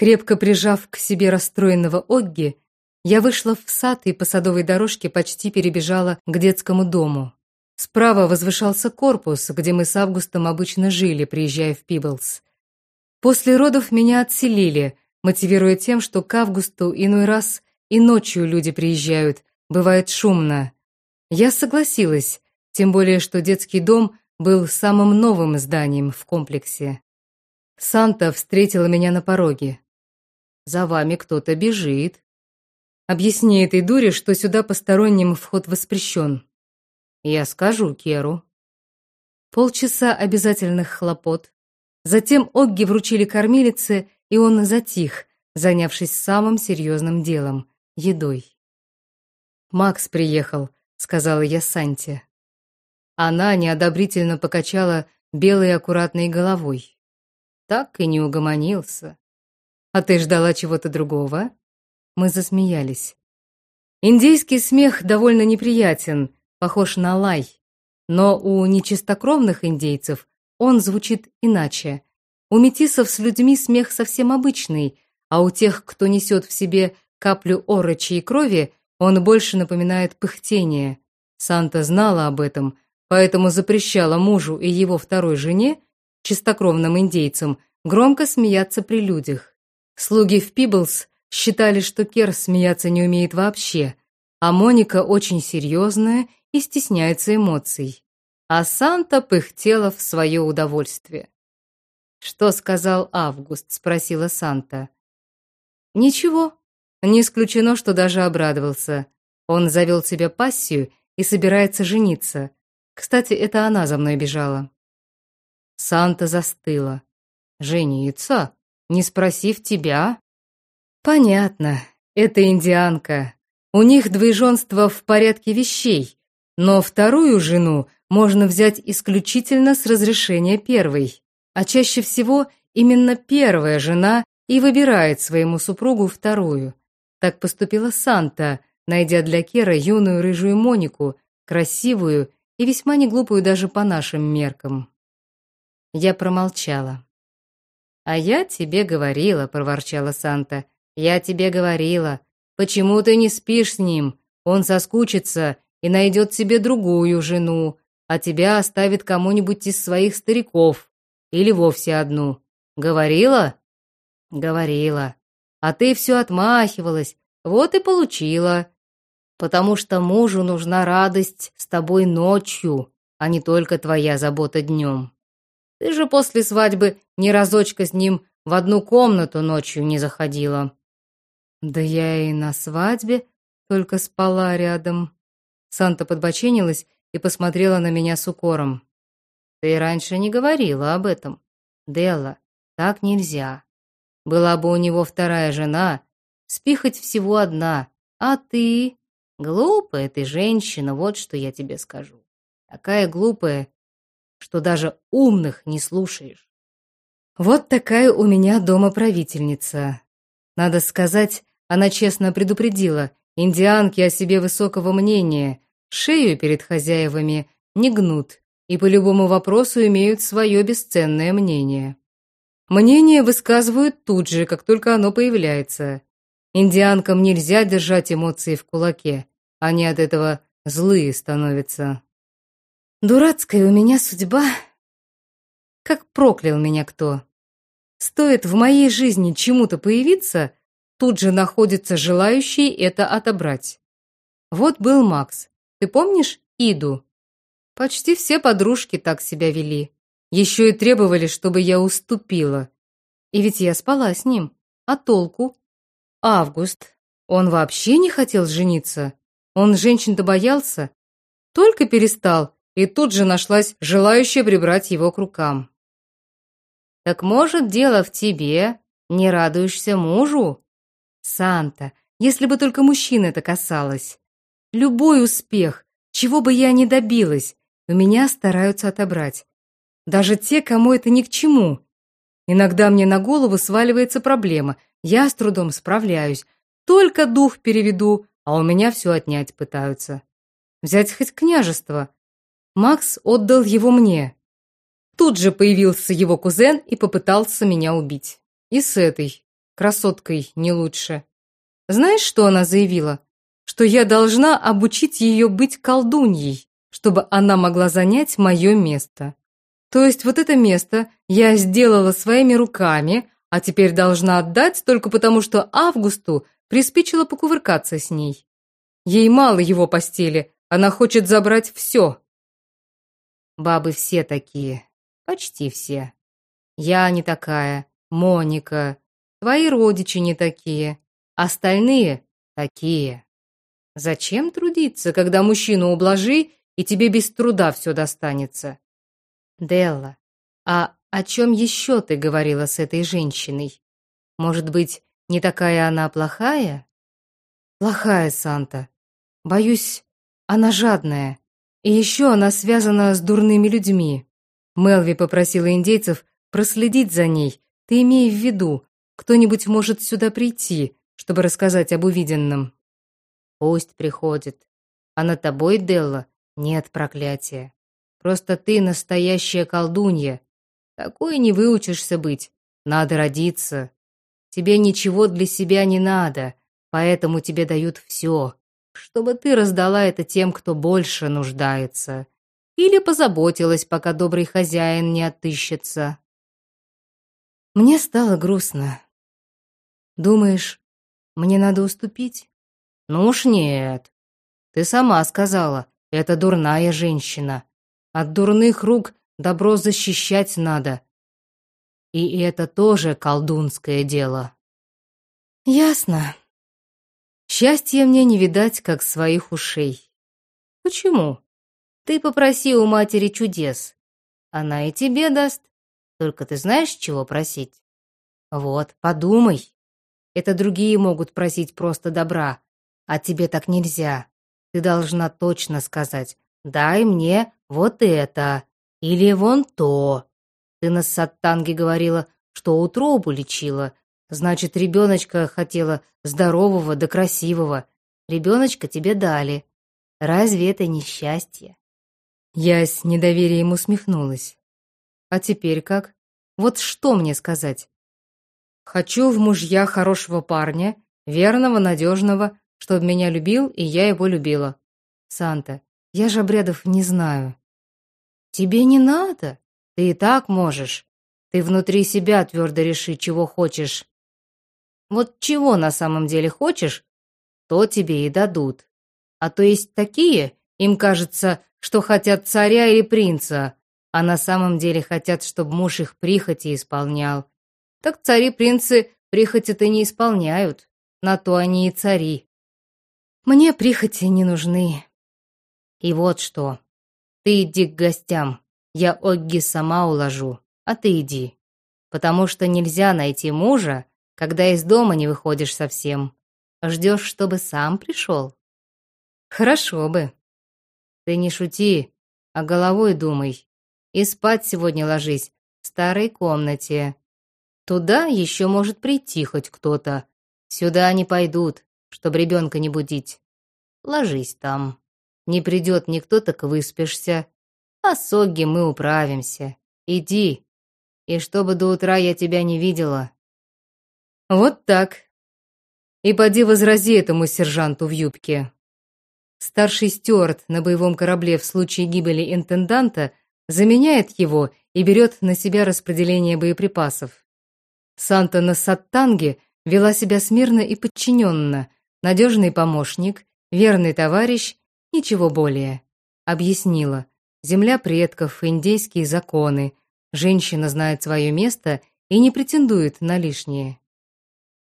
Крепко прижав к себе расстроенного Огги, я вышла в сад и по садовой дорожке почти перебежала к детскому дому. Справа возвышался корпус, где мы с Августом обычно жили, приезжая в Пиблс. После родов меня отселили, мотивируя тем, что к Августу иной раз и ночью люди приезжают, бывает шумно. Я согласилась, тем более, что детский дом был самым новым зданием в комплексе. Санта встретила меня на пороге. «За вами кто-то бежит», Объясни этой дуре, что сюда посторонним вход воспрещен. Я скажу Керу. Полчаса обязательных хлопот. Затем Огги вручили кормилице, и он затих, занявшись самым серьезным делом — едой. «Макс приехал», — сказала я Санте. Она неодобрительно покачала белой аккуратной головой. Так и не угомонился. «А ты ждала чего-то другого?» Мы засмеялись. Индейский смех довольно неприятен, похож на лай. Но у нечистокровных индейцев он звучит иначе. У метисов с людьми смех совсем обычный, а у тех, кто несет в себе каплю орочей крови, он больше напоминает пыхтение. Санта знала об этом, поэтому запрещала мужу и его второй жене, чистокровным индейцам, громко смеяться при людях. Слуги в Пиблс Считали, что Кер смеяться не умеет вообще, а Моника очень серьезная и стесняется эмоций. А Санта пыхтела в свое удовольствие. «Что сказал Август?» — спросила Санта. «Ничего. Не исключено, что даже обрадовался. Он завел себе пассию и собирается жениться. Кстати, это она за мной бежала». Санта застыла. «Жениться? Не спросив тебя?» Понятно, это индианка. У них двоеженство в порядке вещей, но вторую жену можно взять исключительно с разрешения первой. А чаще всего именно первая жена и выбирает своему супругу вторую. Так поступила Санта, найдя для Кера юную рыжую Монику, красивую и весьма неглупую даже по нашим меркам. Я промолчала. «А я тебе говорила», — проворчала Санта, я тебе говорила, почему ты не спишь с ним? Он соскучится и найдет себе другую жену, а тебя оставит кому-нибудь из своих стариков или вовсе одну. Говорила? Говорила. А ты все отмахивалась, вот и получила. Потому что мужу нужна радость с тобой ночью, а не только твоя забота днем. Ты же после свадьбы ни разочка с ним в одну комнату ночью не заходила. Да я и на свадьбе только спала рядом. Санта подбоченилась и посмотрела на меня с укором. Ты раньше не говорила об этом. Делла, так нельзя. Была бы у него вторая жена, спи хоть всего одна, а ты... Глупая ты женщина, вот что я тебе скажу. Такая глупая, что даже умных не слушаешь. Вот такая у меня дома правительница. Надо сказать, она честно предупредила, индианки о себе высокого мнения, шею перед хозяевами не гнут и по любому вопросу имеют свое бесценное мнение. Мнение высказывают тут же, как только оно появляется. Индианкам нельзя держать эмоции в кулаке, они от этого злые становятся. Дурацкая у меня судьба. Как проклял меня кто. Стоит в моей жизни чему-то появиться, тут же находятся желающие это отобрать. Вот был Макс. Ты помнишь Иду? Почти все подружки так себя вели. Еще и требовали, чтобы я уступила. И ведь я спала с ним. А толку? Август. Он вообще не хотел жениться. Он женщин-то боялся. Только перестал, и тут же нашлась желающая прибрать его к рукам. «Так, может, дело в тебе? Не радуешься мужу?» Санта, если бы только мужчин это касалось. Любой успех, чего бы я ни добилась, у меня стараются отобрать. Даже те, кому это ни к чему. Иногда мне на голову сваливается проблема, я с трудом справляюсь, только дух переведу, а у меня все отнять пытаются. Взять хоть княжество. Макс отдал его мне. Тут же появился его кузен и попытался меня убить. И с этой красоткой не лучше. Знаешь, что она заявила? Что я должна обучить ее быть колдуньей, чтобы она могла занять мое место. То есть вот это место я сделала своими руками, а теперь должна отдать только потому, что Августу приспичило покувыркаться с ней. Ей мало его постели, она хочет забрать все. Бабы все такие, почти все. Я не такая, Моника, твои родичи не такие, остальные такие. Зачем трудиться, когда мужчину ублажи, и тебе без труда все достанется? Делла, а о чем еще ты говорила с этой женщиной? Может быть, не такая она плохая? Плохая, Санта. Боюсь, она жадная. И еще она связана с дурными людьми. Мелви попросила индейцев проследить за ней. Ты имей в виду, кто-нибудь может сюда прийти, чтобы рассказать об увиденном. Пусть приходит. А на тобой, Делла, нет проклятия. Просто ты настоящая колдунья. Такой не выучишься быть. Надо родиться. Тебе ничего для себя не надо, поэтому тебе дают все, чтобы ты раздала это тем, кто больше нуждается. Или позаботилась, пока добрый хозяин не отыщется. Мне стало грустно. Думаешь, мне надо уступить? Ну уж нет. Ты сама сказала, это дурная женщина. От дурных рук добро защищать надо. И это тоже колдунское дело. Ясно. Счастья мне не видать, как своих ушей. Почему? Ты попроси у матери чудес. Она и тебе даст. Только ты знаешь, чего просить? Вот, подумай. Это другие могут просить просто добра, а тебе так нельзя. Ты должна точно сказать «дай мне вот это» или «вон то». Ты на Саттанге говорила, что утробу лечила. Значит, ребеночка хотела здорового да красивого. Ребеночка тебе дали. Разве это не счастье? Я с недоверием усмехнулась. А теперь как? Вот что мне сказать? Хочу в мужья хорошего парня, верного, надежного, чтобы меня любил, и я его любила. Санта, я же обрядов не знаю. Тебе не надо. Ты и так можешь. Ты внутри себя твердо реши, чего хочешь. Вот чего на самом деле хочешь, то тебе и дадут. А то есть такие, им кажется, что хотят царя или принца, а на самом деле хотят, чтобы муж их прихоти исполнял. Так цари-принцы прихоти-то не исполняют, на то они и цари. Мне прихоти не нужны. И вот что, ты иди к гостям, я Огги сама уложу, а ты иди. Потому что нельзя найти мужа, когда из дома не выходишь совсем. Ждешь, чтобы сам пришел. Хорошо бы. Ты не шути, а головой думай. И спать сегодня ложись в старой комнате. Туда еще может прийти хоть кто-то. Сюда не пойдут, чтобы ребенка не будить. Ложись там. Не придет никто, так выспишься. А с Огги мы управимся. Иди. И чтобы до утра я тебя не видела. Вот так. И поди возрази этому сержанту в юбке. Старший стюарт на боевом корабле в случае гибели интенданта заменяет его и берет на себя распределение боеприпасов. Санта на Саттанге вела себя смирно и подчиненно, надежный помощник, верный товарищ, ничего более. Объяснила. Земля предков, индейские законы. Женщина знает свое место и не претендует на лишнее.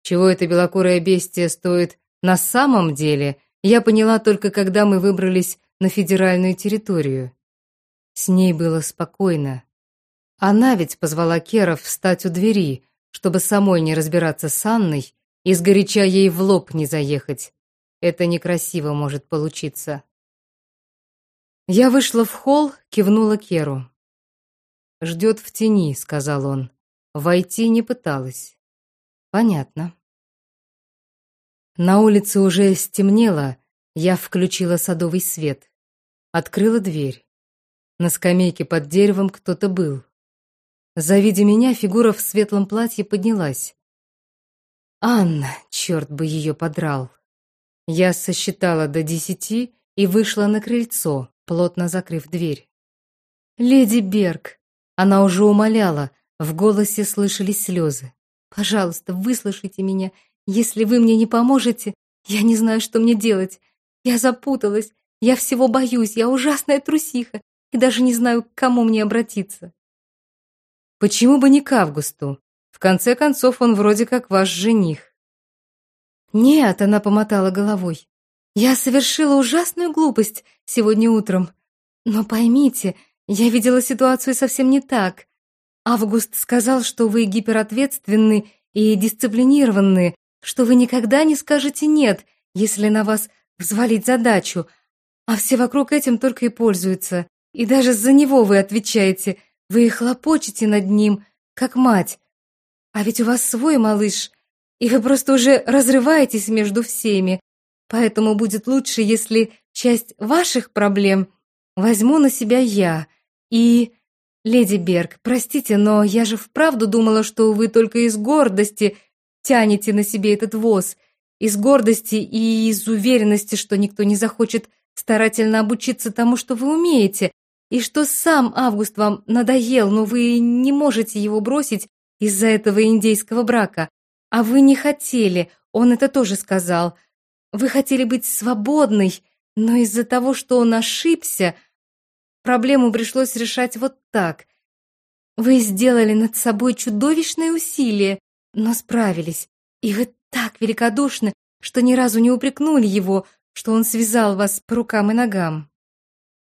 Чего это белокурое бестие стоит на самом деле, я поняла только когда мы выбрались на федеральную территорию. С ней было спокойно. Она ведь позвала Керов встать у двери, чтобы самой не разбираться с Анной и сгоряча ей в лоб не заехать. Это некрасиво может получиться. Я вышла в холл, кивнула Керу. «Ждет в тени», — сказал он. Войти не пыталась. «Понятно». На улице уже стемнело, я включила садовый свет. Открыла дверь. На скамейке под деревом кто-то был. Завидя меня, фигура в светлом платье поднялась. Анна, черт бы ее подрал. Я сосчитала до десяти и вышла на крыльцо, плотно закрыв дверь. «Леди Берг!» Она уже умоляла, в голосе слышались слезы. «Пожалуйста, выслушайте меня. Если вы мне не поможете, я не знаю, что мне делать. Я запуталась, я всего боюсь, я ужасная трусиха и даже не знаю, к кому мне обратиться». «Почему бы не к Августу? В конце концов, он вроде как ваш жених». «Нет», — она помотала головой. «Я совершила ужасную глупость сегодня утром. Но поймите, я видела ситуацию совсем не так. Август сказал, что вы гиперответственны и дисциплинированны, что вы никогда не скажете «нет», если на вас взвалить задачу, а все вокруг этим только и пользуются. И даже за него вы отвечаете, вы хлопочете над ним, как мать. А ведь у вас свой малыш, и вы просто уже разрываетесь между всеми. Поэтому будет лучше, если часть ваших проблем возьму на себя я. И... Леди Берг, простите, но я же вправду думала, что вы только из гордости тянете на себе этот воз. Из гордости и из уверенности, что никто не захочет старательно обучиться тому, что вы умеете, и что сам Август вам надоел, но вы не можете его бросить из-за этого индейского брака. А вы не хотели, он это тоже сказал. Вы хотели быть свободной, но из-за того, что он ошибся, Проблему пришлось решать вот так. Вы сделали над собой чудовищное усилие, но справились. И вы так великодушны, что ни разу не упрекнули его, что он связал вас по рукам и ногам.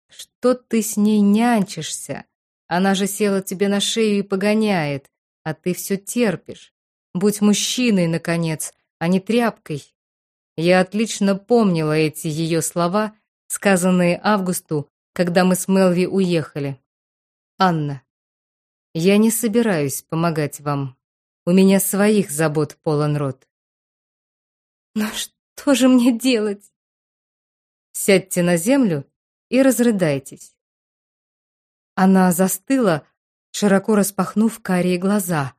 Что ты с ней нянчишься? Она же села тебе на шею и погоняет, а ты все терпишь. Будь мужчиной, наконец, а не тряпкой. Я отлично помнила эти ее слова, сказанные Августу когда мы с Мелви уехали. Анна, я не собираюсь помогать вам. У меня своих забот полон рот. Но что же мне делать? Сядьте на землю и разрыдайтесь. Она застыла, широко распахнув карие глаза.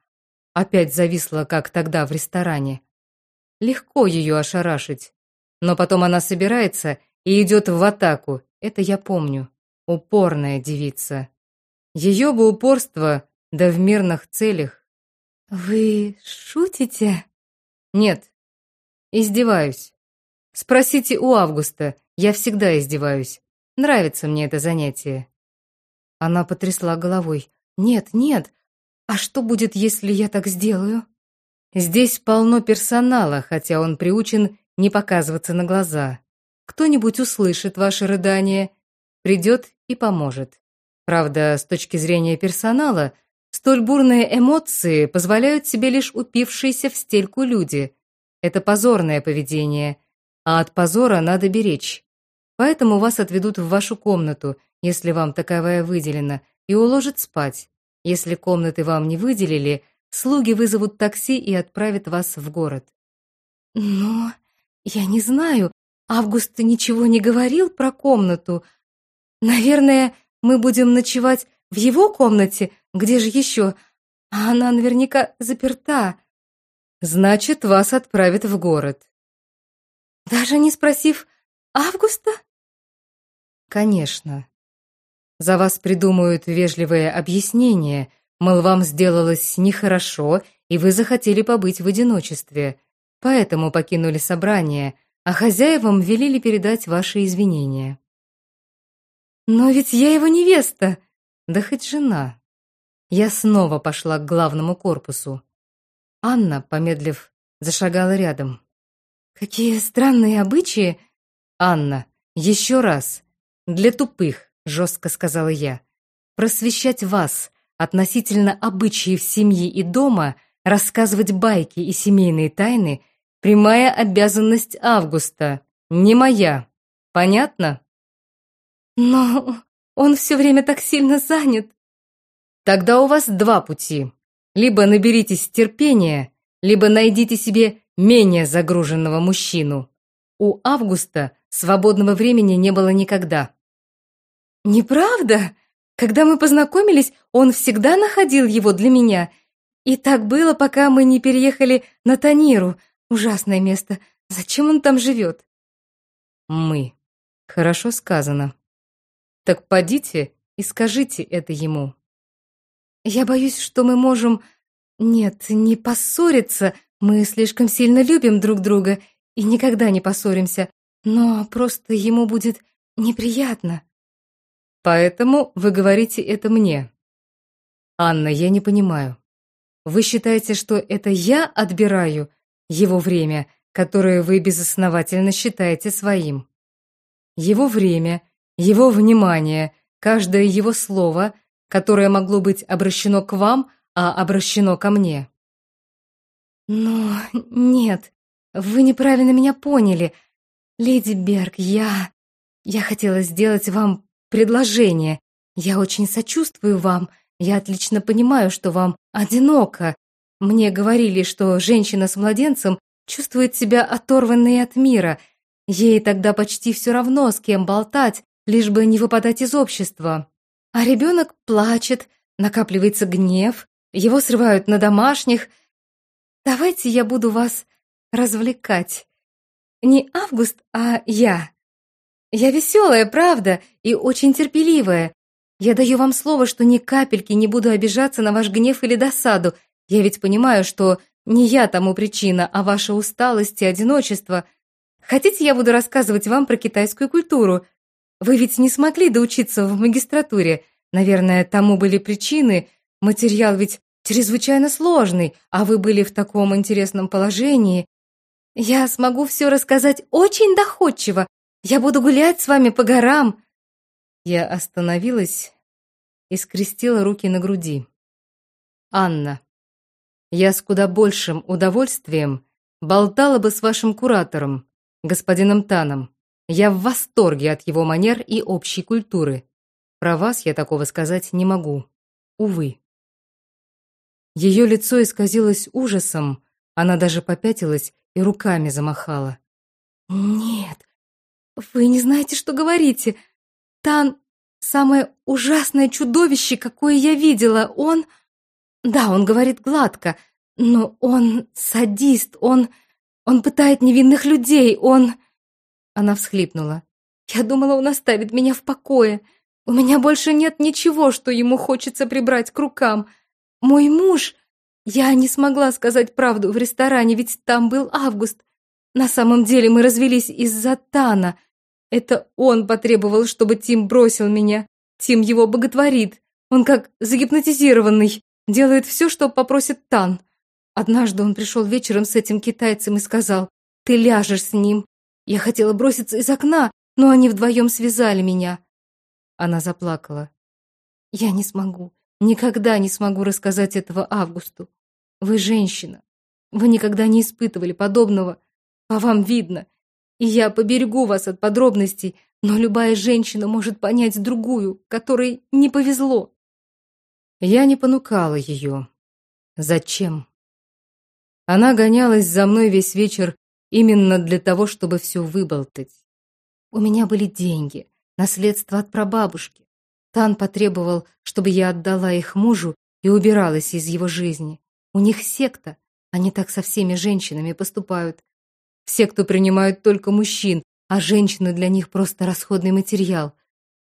Опять зависла, как тогда в ресторане. Легко ее ошарашить. Но потом она собирается и идет в атаку, это я помню. Упорная девица. Ее бы упорство, да в мирных целях. Вы шутите? Нет. Издеваюсь. Спросите у Августа. Я всегда издеваюсь. Нравится мне это занятие. Она потрясла головой. Нет, нет. А что будет, если я так сделаю? Здесь полно персонала, хотя он приучен не показываться на глаза. Кто-нибудь услышит ваши рыдания, придет и поможет. Правда, с точки зрения персонала, столь бурные эмоции позволяют себе лишь упившиеся в стельку люди. Это позорное поведение, а от позора надо беречь. Поэтому вас отведут в вашу комнату, если вам таковая выделена, и уложат спать. Если комнаты вам не выделили, слуги вызовут такси и отправят вас в город. Но я не знаю, Август ничего не говорил про комнату. Наверное, мы будем ночевать в его комнате, где же еще? Она наверняка заперта. Значит, вас отправят в город. Даже не спросив Августа? Конечно. За вас придумают вежливое объяснение, мол, вам сделалось нехорошо, и вы захотели побыть в одиночестве, поэтому покинули собрание — а хозяевам велели передать ваши извинения. Но ведь я его невеста, да хоть жена. Я снова пошла к главному корпусу. Анна, помедлив, зашагала рядом. Какие странные обычаи. Анна, еще раз. Для тупых, жестко сказала я. Просвещать вас относительно обычаев семьи и дома, рассказывать байки и семейные тайны Прямая обязанность Августа, не моя. Понятно? Но он все время так сильно занят. Тогда у вас два пути. Либо наберитесь терпения, либо найдите себе менее загруженного мужчину. У Августа свободного времени не было никогда. Неправда? Когда мы познакомились, он всегда находил его для меня. И так было, пока мы не переехали на Таниру. Ужасное место. Зачем он там живет? Мы. Хорошо сказано. Так подите и скажите это ему. Я боюсь, что мы можем... Нет, не поссориться. Мы слишком сильно любим друг друга и никогда не поссоримся. Но просто ему будет неприятно. Поэтому вы говорите это мне. Анна, я не понимаю. Вы считаете, что это я отбираю его время, которое вы безосновательно считаете своим? Его время, его внимание, каждое его слово, которое могло быть обращено к вам, а обращено ко мне. Но нет, вы неправильно меня поняли. Леди Берг, я... Я хотела сделать вам предложение. Я очень сочувствую вам. Я отлично понимаю, что вам одиноко. Мне говорили, что женщина с младенцем чувствует себя оторванной от мира. Ей тогда почти все равно, с кем болтать, лишь бы не выпадать из общества. А ребенок плачет, накапливается гнев, его срывают на домашних. Давайте я буду вас развлекать. Не Август, а я. Я веселая, правда, и очень терпеливая. Я даю вам слово, что ни капельки не буду обижаться на ваш гнев или досаду. Я ведь понимаю, что не я тому причина, а ваша усталость и одиночество. Хотите, я буду рассказывать вам про китайскую культуру? Вы ведь не смогли доучиться в магистратуре. Наверное, тому были причины. Материал ведь чрезвычайно сложный, а вы были в таком интересном положении. Я смогу все рассказать очень доходчиво. Я буду гулять с вами по горам. Я остановилась и скрестила руки на груди. Анна, я с куда большим удовольствием болтала бы с вашим куратором, господином Таном. Я в восторге от его манер и общей культуры. Про вас я такого сказать не могу. Увы. Ее лицо исказилось ужасом, она даже попятилась и руками замахала. «Нет, вы не знаете, что говорите. Тан — самое ужасное чудовище, какое я видела. Он... Да, он говорит гладко, но он садист, он... Он пытает невинных людей, он...» Она всхлипнула. «Я думала, он оставит меня в покое. У меня больше нет ничего, что ему хочется прибрать к рукам. Мой муж... Я не смогла сказать правду в ресторане, ведь там был Август. На самом деле мы развелись из-за Тана. Это он потребовал, чтобы Тим бросил меня. Тим его боготворит. Он как загипнотизированный. Делает все, что попросит Тан. Однажды он пришел вечером с этим китайцем и сказал, «Ты ляжешь с ним». Я хотела броситься из окна, но они вдвоем связали меня. Она заплакала. Я не смогу, никогда не смогу рассказать этого Августу. Вы женщина. Вы никогда не испытывали подобного. По вам видно. И я поберегу вас от подробностей, но любая женщина может понять другую, которой не повезло. Я не понукала ее. Зачем? Она гонялась за мной весь вечер Именно для того, чтобы все выболтать. У меня были деньги, наследство от прабабушки. Тан потребовал, чтобы я отдала их мужу и убиралась из его жизни. У них секта, они так со всеми женщинами поступают. В секту принимают только мужчин, а женщины для них просто расходный материал.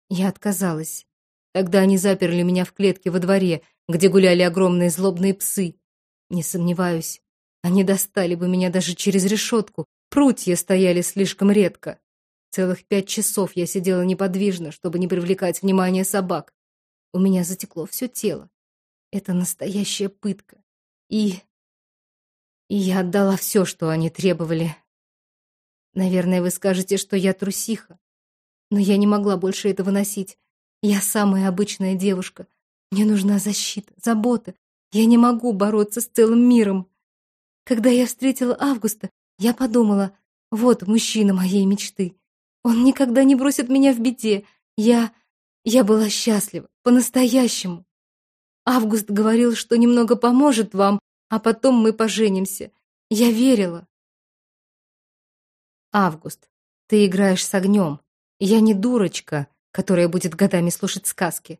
Я отказалась. Тогда они заперли меня в клетке во дворе, где гуляли огромные злобные псы. Не сомневаюсь, они достали бы меня даже через решетку. Прутья стояли слишком редко. Целых пять часов я сидела неподвижно, чтобы не привлекать внимание собак. У меня затекло все тело. Это настоящая пытка. И... И я отдала все, что они требовали. Наверное, вы скажете, что я трусиха. Но я не могла больше этого носить. Я самая обычная девушка. Мне нужна защита, забота. Я не могу бороться с целым миром. Когда я встретила Августа, я подумала, вот мужчина моей мечты. Он никогда не бросит меня в беде. Я... я была счастлива, по-настоящему. Август говорил, что немного поможет вам, а потом мы поженимся. Я верила. Август, ты играешь с огнем. Я не дурочка, которая будет годами слушать сказки.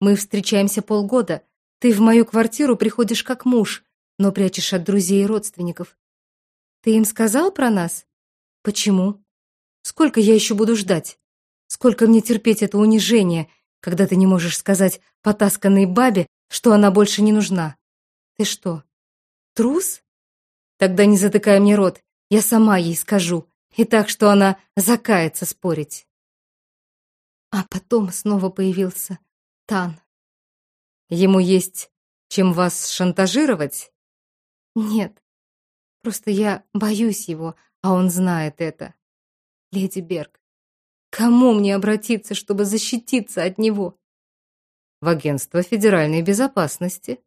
Мы встречаемся полгода. Ты в мою квартиру приходишь как муж, но прячешь от друзей и родственников. Ты им сказал про нас? Почему? Сколько я еще буду ждать? Сколько мне терпеть это унижение, когда ты не можешь сказать потасканной бабе, что она больше не нужна? Ты что, трус? Тогда не затыкай мне рот, я сама ей скажу, и так, что она закается спорить. А потом снова появился Тан. Ему есть чем вас шантажировать? Нет, просто я боюсь его, а он знает это. Леди Берг, кому мне обратиться, чтобы защититься от него? В агентство федеральной безопасности.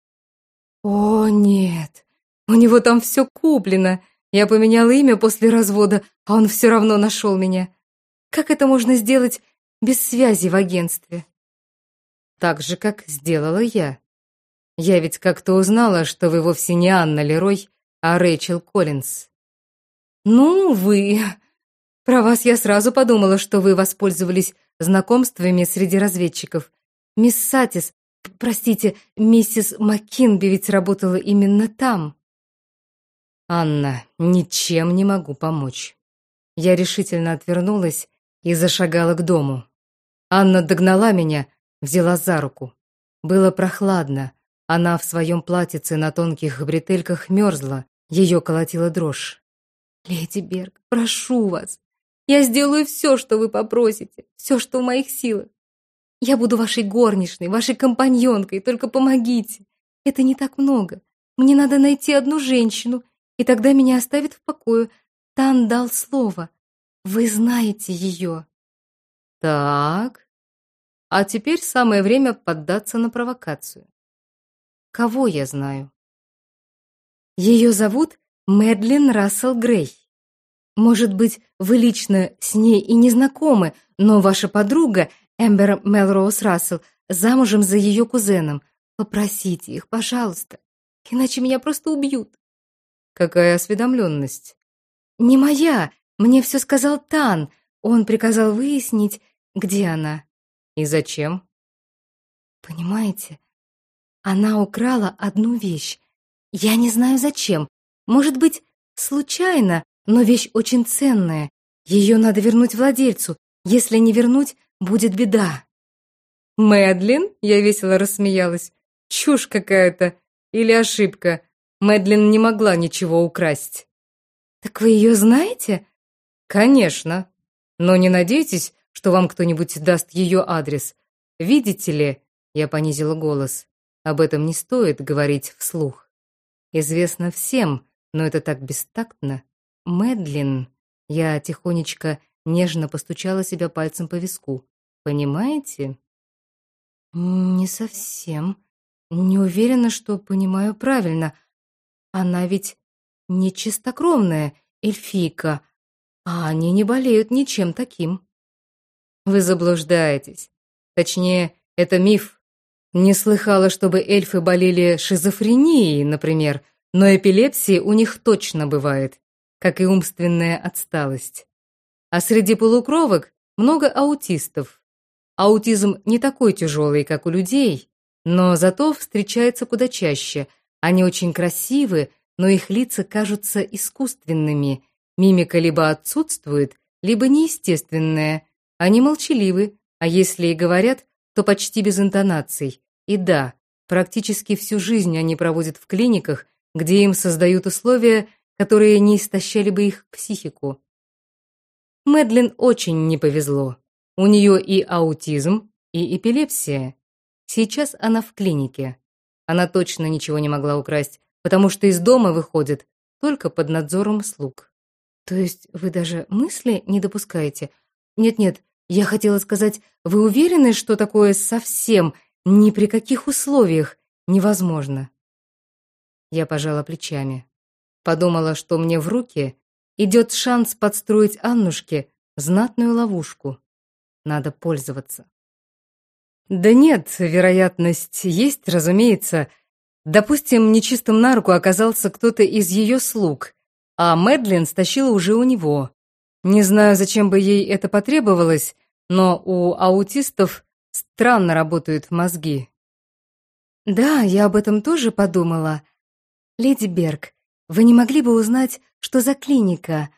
О, нет, у него там все куплено. Я поменяла имя после развода, а он все равно нашел меня. Как это можно сделать без связи в агентстве? Так же, как сделала я. Я ведь как-то узнала, что вы вовсе не Анна Лерой, а Рэйчел Коллинз. Ну, вы... Про вас я сразу подумала, что вы воспользовались знакомствами среди разведчиков. Мисс Сатис, простите, миссис Маккинби ведь работала именно там. Анна, ничем не могу помочь. Я решительно отвернулась и зашагала к дому. Анна догнала меня, взяла за руку. Было прохладно. Она в своем платьице на тонких бретельках мерзла, ее колотила дрожь. «Леди Берг, прошу вас, я сделаю все, что вы попросите, все, что в моих силах. Я буду вашей горничной, вашей компаньонкой, только помогите. Это не так много. Мне надо найти одну женщину, и тогда меня оставят в покое. Тан дал слово. Вы знаете ее». «Так, а теперь самое время поддаться на провокацию. Кого я знаю? Ее зовут Мэдлин Рассел Грей. Может быть, вы лично с ней и не знакомы, но ваша подруга, Эмбер Мелроуз Рассел, замужем за ее кузеном. Попросите их, пожалуйста, иначе меня просто убьют. Какая осведомленность? Не моя, мне все сказал Тан. Он приказал выяснить, где она. И зачем? Понимаете, она украла одну вещь. Я не знаю зачем. Может быть, случайно, но вещь очень ценная. Ее надо вернуть владельцу. Если не вернуть, будет беда. Мэдлин? Я весело рассмеялась. Чушь какая-то. Или ошибка. Мэдлин не могла ничего украсть. Так вы ее знаете? Конечно. Но не надейтесь, что вам кто-нибудь даст ее адрес. Видите ли, я понизила голос, об этом не стоит говорить вслух. Известно всем, но это так бестактно. Мэдлин, я тихонечко нежно постучала себя пальцем по виску. Понимаете? Не совсем. Не уверена, что понимаю правильно. Она ведь не чистокровная эльфийка, а они не болеют ничем таким. Вы заблуждаетесь. Точнее, это миф. Не слыхала, чтобы эльфы болели шизофренией, например, но эпилепсии у них точно бывает, как и умственная отсталость. А среди полукровок много аутистов. Аутизм не такой тяжелый, как у людей, но зато встречается куда чаще. Они очень красивы, но их лица кажутся искусственными. Мимика либо отсутствует, либо неестественная, они молчаливы, а если и говорят, то почти без интонаций. И да, практически всю жизнь они проводят в клиниках, где им создают условия, которые не истощали бы их психику. Мэдлин очень не повезло. У нее и аутизм, и эпилепсия. Сейчас она в клинике. Она точно ничего не могла украсть, потому что из дома выходит только под надзором слуг. То есть вы даже мысли не допускаете? Нет-нет, я хотела сказать, вы уверены, что такое совсем, ни при каких условиях невозможно? Я пожала плечами. Подумала, что мне в руки идет шанс подстроить Аннушке знатную ловушку. Надо пользоваться. Да нет, вероятность есть, разумеется. Допустим, нечистым на руку оказался кто-то из ее слуг, а Мэдлин стащила уже у него. Не знаю, зачем бы ей это потребовалось, но у аутистов странно работают мозги. Да, я об этом тоже подумала. Леди Берг, вы не могли бы узнать, что за клиника?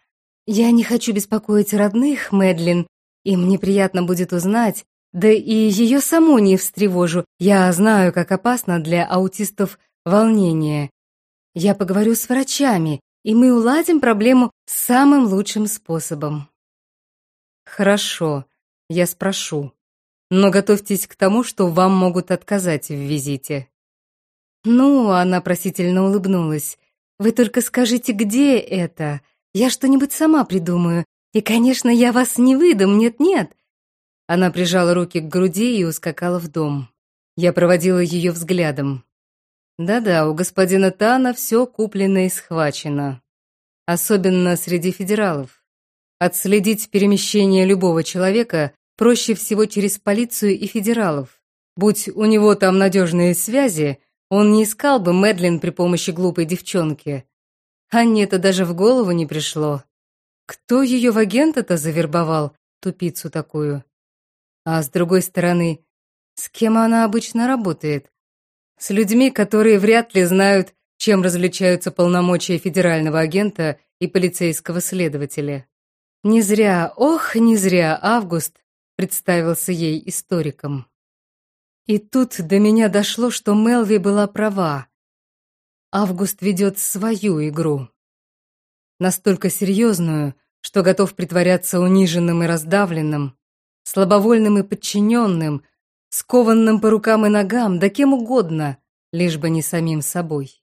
Я не хочу беспокоить родных, Мэдлин, им неприятно будет узнать, да и ее саму не встревожу. Я знаю, как опасно для аутистов волнение. Я поговорю с врачами, и мы уладим проблему самым лучшим способом. Хорошо, я спрошу. Но готовьтесь к тому, что вам могут отказать в визите. Ну, она просительно улыбнулась. Вы только скажите, где это? Я что-нибудь сама придумаю. И, конечно, я вас не выдам, нет-нет. Она прижала руки к груди и ускакала в дом. Я проводила ее взглядом. Да-да, у господина Тана все куплено и схвачено. Особенно среди федералов. Отследить перемещение любого человека проще всего через полицию и федералов. Будь у него там надежные связи, он не искал бы Мэдлин при помощи глупой девчонки. Анне это даже в голову не пришло. Кто ее в агента-то завербовал, тупицу такую? А с другой стороны, с кем она обычно работает? С людьми, которые вряд ли знают, чем различаются полномочия федерального агента и полицейского следователя. Не зря, ох, не зря Август представился ей историком. И тут до меня дошло, что Мелви была права. Август ведет свою игру. Настолько серьезную, что готов притворяться униженным и раздавленным, слабовольным и подчиненным, скованным по рукам и ногам, да кем угодно, лишь бы не самим собой.